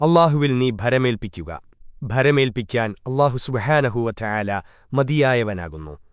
അള്ളാഹുവിൽ നീ ഭരമേൽപ്പിക്കുക. ഭരമേൽപ്പിക്കാൻ അള്ളാഹു സുബഹാനഹുവ ചായാല മതിയായവനാകുന്നു.